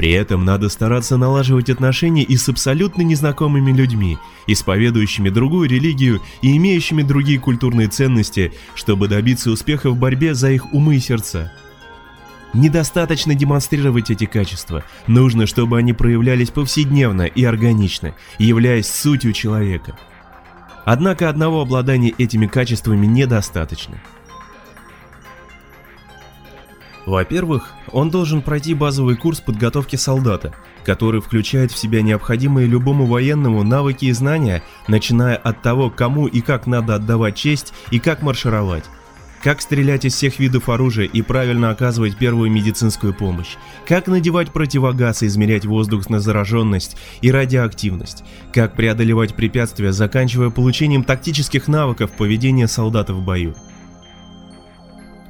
При этом надо стараться налаживать отношения и с абсолютно незнакомыми людьми, исповедующими другую религию и имеющими другие культурные ценности, чтобы добиться успеха в борьбе за их умы и сердца. Недостаточно демонстрировать эти качества, нужно, чтобы они проявлялись повседневно и органично, являясь сутью человека. Однако одного обладания этими качествами недостаточно. Во-первых, он должен пройти базовый курс подготовки солдата, который включает в себя необходимые любому военному навыки и знания, начиная от того, кому и как надо отдавать честь и как маршировать, как стрелять из всех видов оружия и правильно оказывать первую медицинскую помощь, как надевать противогаз и измерять воздух на зараженность и радиоактивность, как преодолевать препятствия, заканчивая получением тактических навыков поведения солдата в бою.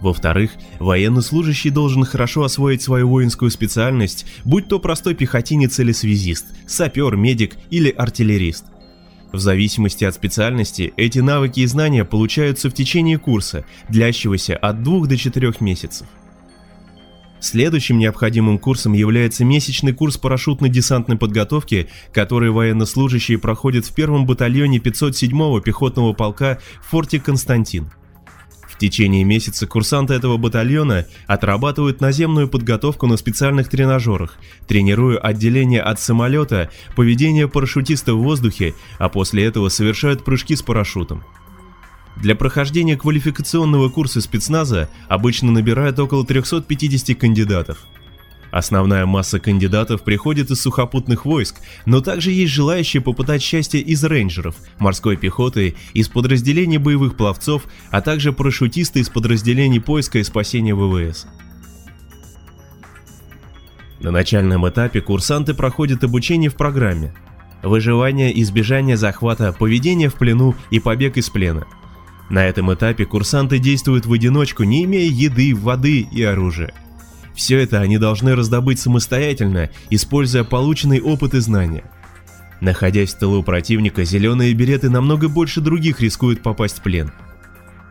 Во-вторых, военнослужащий должен хорошо освоить свою воинскую специальность, будь то простой пехотинец или связист, сапер, медик или артиллерист. В зависимости от специальности, эти навыки и знания получаются в течение курса, длящегося от 2 до 4 месяцев. Следующим необходимым курсом является месячный курс парашютно-десантной подготовки, который военнослужащие проходят в первом батальоне 507-го пехотного полка в форте Константин течение месяца курсанты этого батальона отрабатывают наземную подготовку на специальных тренажерах, тренируя отделение от самолета, поведение парашютиста в воздухе, а после этого совершают прыжки с парашютом. Для прохождения квалификационного курса спецназа обычно набирают около 350 кандидатов. Основная масса кандидатов приходит из сухопутных войск, но также есть желающие попытать счастье из рейнджеров, морской пехоты, из подразделений боевых пловцов, а также парашютисты из подразделений поиска и спасения ВВС. На начальном этапе курсанты проходят обучение в программе «Выживание, избежание захвата, поведение в плену и побег из плена». На этом этапе курсанты действуют в одиночку, не имея еды, воды и оружия. Все это они должны раздобыть самостоятельно, используя полученный опыт и знания. Находясь в тылу противника, зеленые береты намного больше других рискуют попасть в плен.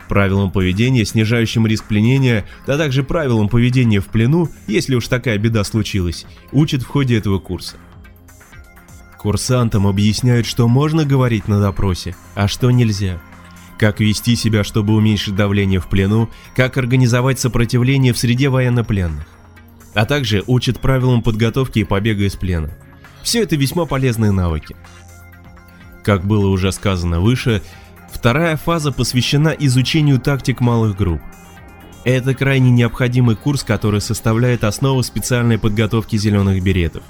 Правилам поведения, снижающим риск пленения, а также правилам поведения в плену, если уж такая беда случилась, учат в ходе этого курса. Курсантам объясняют, что можно говорить на допросе, а что нельзя как вести себя, чтобы уменьшить давление в плену, как организовать сопротивление в среде военнопленных. А также учат правилам подготовки и побега из плена. Все это весьма полезные навыки. Как было уже сказано выше, вторая фаза посвящена изучению тактик малых групп. Это крайне необходимый курс, который составляет основу специальной подготовки зеленых беретов.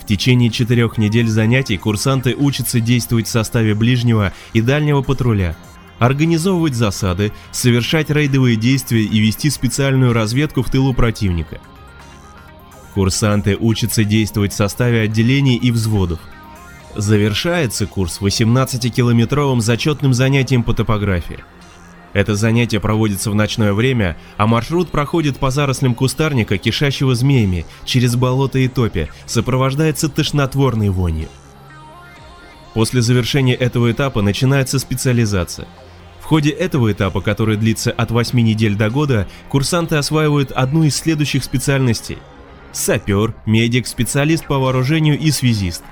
В течение четырех недель занятий курсанты учатся действовать в составе ближнего и дальнего патруля, организовывать засады, совершать рейдовые действия и вести специальную разведку в тылу противника. Курсанты учатся действовать в составе отделений и взводов. Завершается курс 18-километровым зачетным занятием по топографии. Это занятие проводится в ночное время, а маршрут проходит по зарослям кустарника, кишащего змеями, через болото и топи, сопровождается тошнотворной вонью. После завершения этого этапа начинается специализация – ходе этого этапа, который длится от 8 недель до года, курсанты осваивают одну из следующих специальностей. Сапер, медик, специалист по вооружению и связист.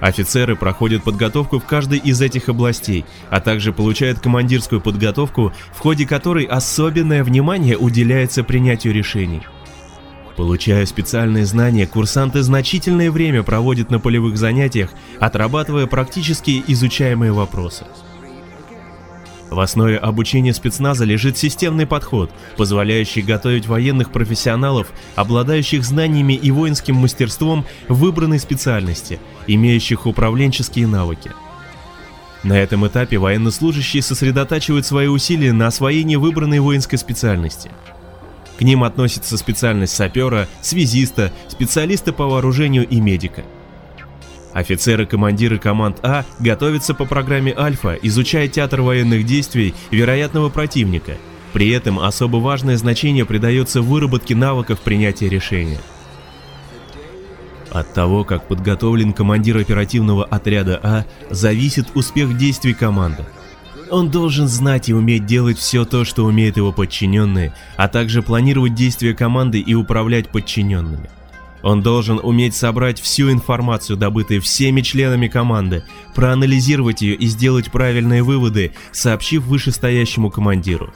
Офицеры проходят подготовку в каждой из этих областей, а также получают командирскую подготовку, в ходе которой особенное внимание уделяется принятию решений. Получая специальные знания, курсанты значительное время проводят на полевых занятиях, отрабатывая практически изучаемые вопросы. В основе обучения спецназа лежит системный подход, позволяющий готовить военных профессионалов, обладающих знаниями и воинским мастерством выбранной специальности, имеющих управленческие навыки. На этом этапе военнослужащие сосредотачивают свои усилия на освоении выбранной воинской специальности. К ним относится специальность сапера, связиста, специалиста по вооружению и медика – Офицеры-командиры команд А готовятся по программе Альфа, изучая театр военных действий вероятного противника. При этом особо важное значение придается выработке навыков принятия решения. От того, как подготовлен командир оперативного отряда А, зависит успех действий команды. Он должен знать и уметь делать все то, что умеют его подчиненные, а также планировать действия команды и управлять подчиненными. Он должен уметь собрать всю информацию, добытую всеми членами команды, проанализировать ее и сделать правильные выводы, сообщив вышестоящему командиру.